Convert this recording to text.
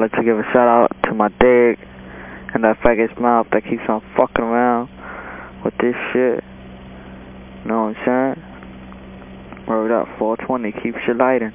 I'd like to give a shout out to my dick and that faggot's mouth that keeps on fucking around with this shit. Know what I'm saying? Word up, 420, keeps you lighting.